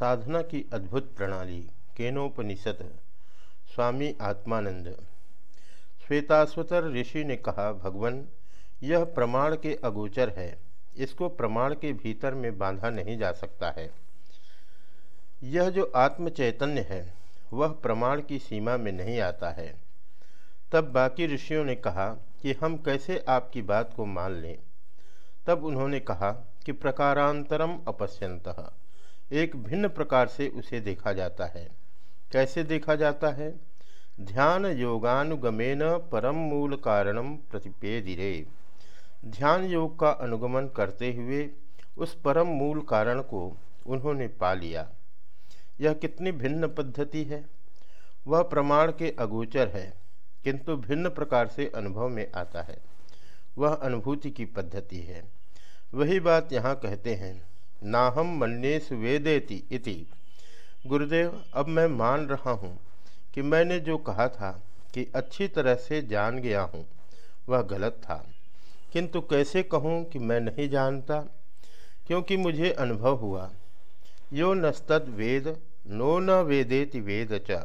साधना की अद्भुत प्रणाली, केनोपनिषद, स्वामी आत्मानंद। श्वेताश्वतर ऋषि ने कहा, भगवान, यह प्रमाण के अगोचर है। इसको प्रमाण के भीतर में बांधा नहीं जा सकता है। यह जो आत्म चैतन्य है, वह प्रमाण की सीमा में नहीं आता है। तब बाकी ऋषियों ने कहा कि हम कैसे आपकी बात को मान लें। तब उन्होंने कहा कि प्रकारांतरम अपश्यंत एक भिन्न प्रकार से उसे देखा जाता है। कैसे देखा जाता है? ध्यान योगानुगमेन परम मूल कारणम प्रतिपेदिरे। ध्यान योग का अनुगमन करते हुए उस परम मूल कारण को उन्होंने पा लिया। यह कितनी भिन्न पद्धति है? वह प्रमाण के अगोचर है, किंतु भिन्न प्रकार से अनुभव में आता है। वह अनुभूति की पद्धति है। वही बात यहाँ कहते हैं। ना हम मन्येश वेदेति इति। गुरुदेव, अब मैं मान रहा हूँ कि मैंने जो कहा था कि अच्छी तरह से जान गया हूँ, वह गलत था। किंतु कैसे कहूँ कि मैं नहीं जानता? क्योंकि मुझे अनुभव हुआ, यो नस्तद वेद, नो न वेदेति वेद च।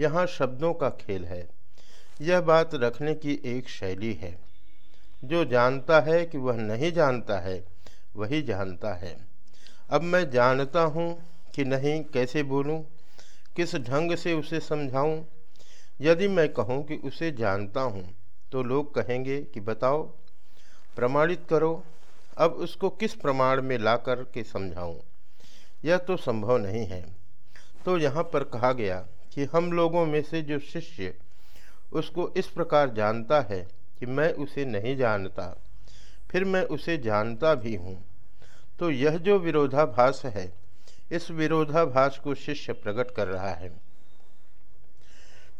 यहाँ शब्दों का खेल है। यह बात रखने की एक शैली है। जो जानता है कि वह नहीं जानता है वही जानता है। अब मैं जानता हूँ कि नहीं, कैसे बोलूँ, किस ढंग से उसे समझाऊँ। यदि मैं कहूँ कि उसे जानता हूँ तो लोग कहेंगे कि बताओ, प्रमाणित करो, अब उसको किस प्रमाण में ला कर के समझाऊँ। यह तो संभव नहीं है। तो यहाँ पर कहा गया कि हम लोगों में से जो शिष्य, उसको इस प्रकार जानता है कि मैं उसे नहीं जानता फिर मैं उसे जानता भी हूँ। तो यह जो विरोधाभास है, इस विरोधाभास को शिष्य प्रकट कर रहा है।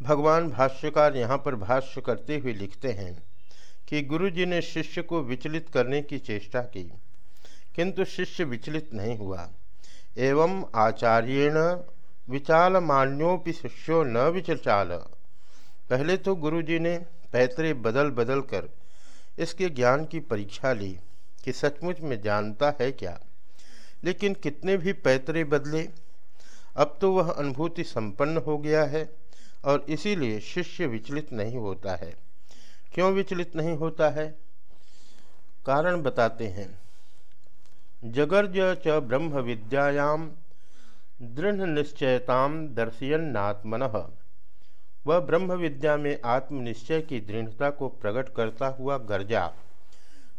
भगवान भाष्यकार यहाँ पर भाष्य करते हुए लिखते हैं कि गुरु जी ने शिष्य को विचलित करने की चेष्टा की, किंतु शिष्य विचलित नहीं हुआ। एवं आचार्येण विचाल मान्योपि शिष्यो न विचचाल। पहले तो गुरु जी ने पैतरे बदल बदल कर इसके ज्ञान की परीक्षा ली कि सचमुच में जानता है क्या। लेकिन कितने भी पैतरे बदले, अब तो वह अनुभूति संपन्न हो गया है और इसीलिए शिष्य विचलित नहीं होता है। क्यों विचलित नहीं होता है? कारण बताते हैं। जगर्ज च ब्रह्म विद्यायाम दृढ़ निश्चयताम दर्शयन्नात्मन। वह ब्रह्म विद्या में आत्मनिश्चय की दृढ़ता को प्रकट करता हुआ गर्जा,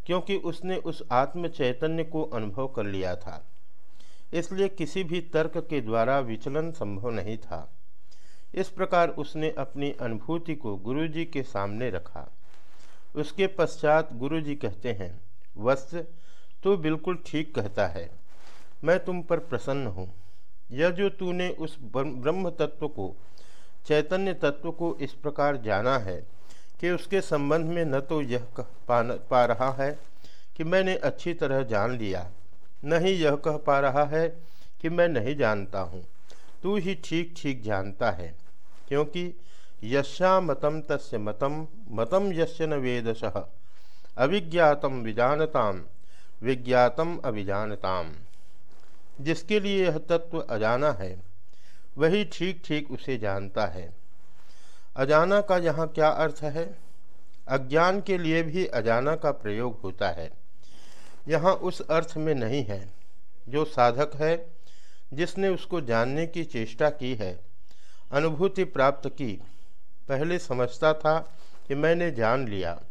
क्योंकि उसने उस आत्म चैतन्य को अनुभव कर लिया था। इसलिए किसी भी तर्क के द्वारा विचलन संभव नहीं था। इस प्रकार उसने अपनी अनुभूति को गुरुजी के सामने रखा। उसके पश्चात गुरुजी कहते हैं, वत्स, तू बिल्कुल ठीक कहता है। मैं तुम पर प्रसन्न हूँ। यह जो तूने उस ब्रह्म तत्व को चैतन्य तत्व को इस प्रकार जाना है कि उसके संबंध में न तो यह कह पा, पा रहा है कि मैंने अच्छी तरह जान लिया। न ही यह कह पा रहा है कि मैं नहीं जानता हूँ। तू ही ठीक ठीक जानता है क्योंकि यशा मतम तस्य मतम मतम यस्य न वेदश अविज्ञातम विजानताम विज्ञातम अभिजानताम जिसके लिए यह तत्व अजाना है वही ठीक ठीक उसे जानता है। अजाना का यहाँ क्या अर्थ है? अज्ञान के लिए भी अजाना का प्रयोग होता है। यहाँ उस अर्थ में नहीं है। जो साधक है, जिसने उसको जानने की चेष्टा की है, अनुभूति प्राप्त की, पहले समझता था कि मैंने जान लिया।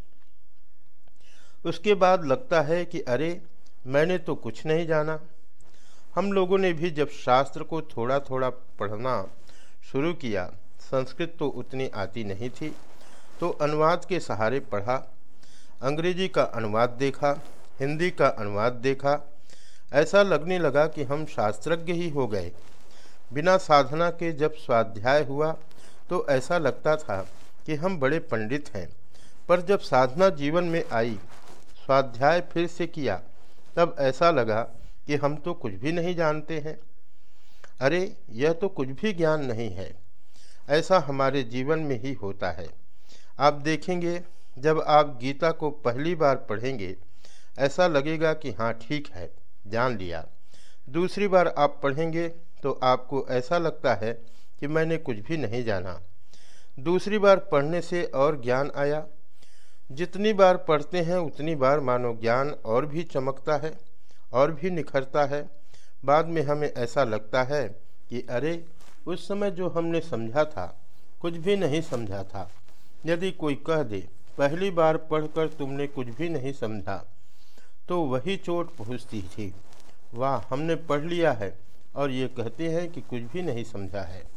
उसके बाद लगता है कि अरे, मैंने तो कुछ नहीं जाना। हम लोगों ने भी जब शास्त्र को थोड़ा थोड़ा पढ़ना शुरू किया, संस्कृत तो उतनी आती नहीं थी तो अनुवाद के सहारे पढ़ा, अंग्रेज़ी का अनुवाद देखा, हिंदी का अनुवाद देखा। ऐसा लगने लगा कि हम शास्त्रज्ञ ही हो गए। बिना साधना के जब स्वाध्याय हुआ तो ऐसा लगता था कि हम बड़े पंडित हैं। पर जब साधना जीवन में आई, स्वाध्याय फिर से किया, तब ऐसा लगा कि हम तो कुछ भी नहीं जानते हैं। अरे, यह तो कुछ भी ज्ञान नहीं है। ऐसा हमारे जीवन में ही होता है। आप देखेंगे, जब आप गीता को पहली बार पढ़ेंगे, ऐसा लगेगा कि हाँ ठीक है, जान लिया। दूसरी बार आप पढ़ेंगे तो आपको ऐसा लगता है कि मैंने कुछ भी नहीं जाना। दूसरी बार पढ़ने से और ज्ञान आया। जितनी बार पढ़ते हैं, उतनी बार मानो ज्ञान और भी चमकता है। और भी निखरता है। बाद में हमें ऐसा लगता है कि अरे, उस समय जो हमने समझा था, कुछ भी नहीं समझा था। यदि कोई कह दे, पहली बार पढ़कर तुमने कुछ भी नहीं समझा तो वही चोट पहुँचती थी। वाह, हमने पढ़ लिया है और ये कहते हैं कि कुछ भी नहीं समझा है।